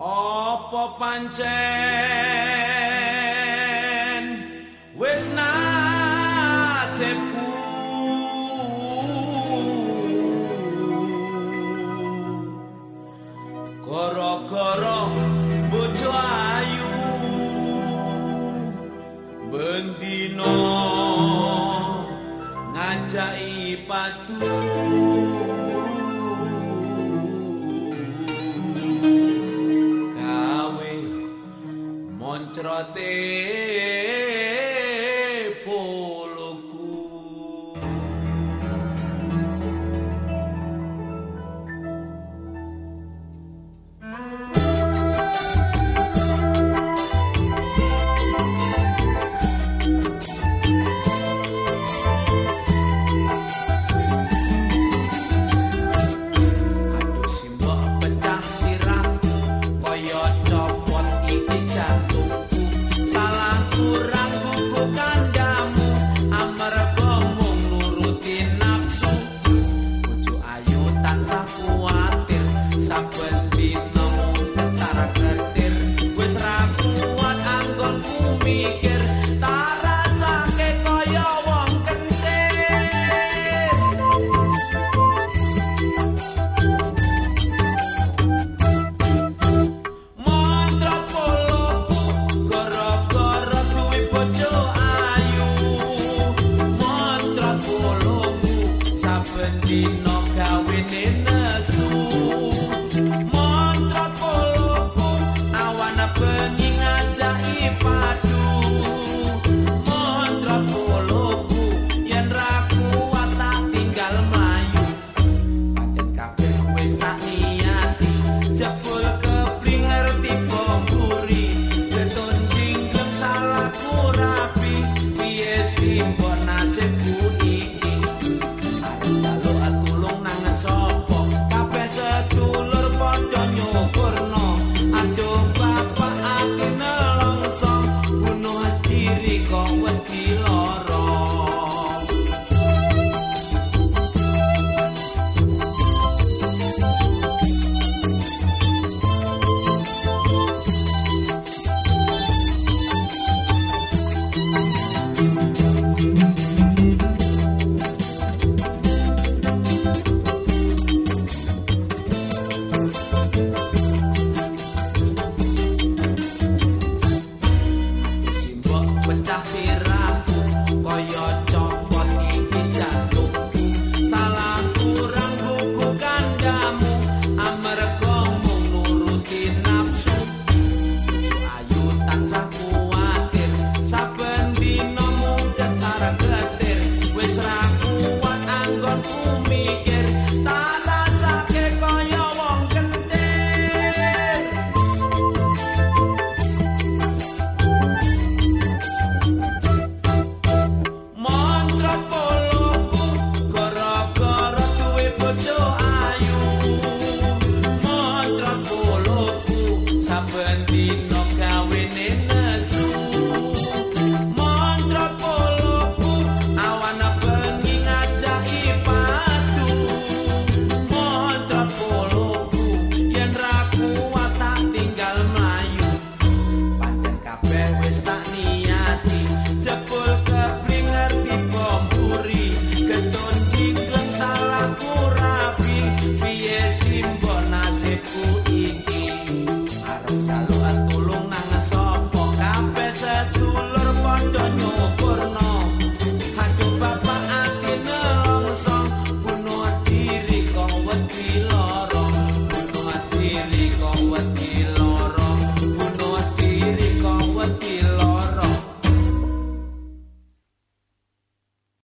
Apa pancen? Wis nasibku. Koro-koro bojo ayu Bendino ngajai patu হজরতে Medina. people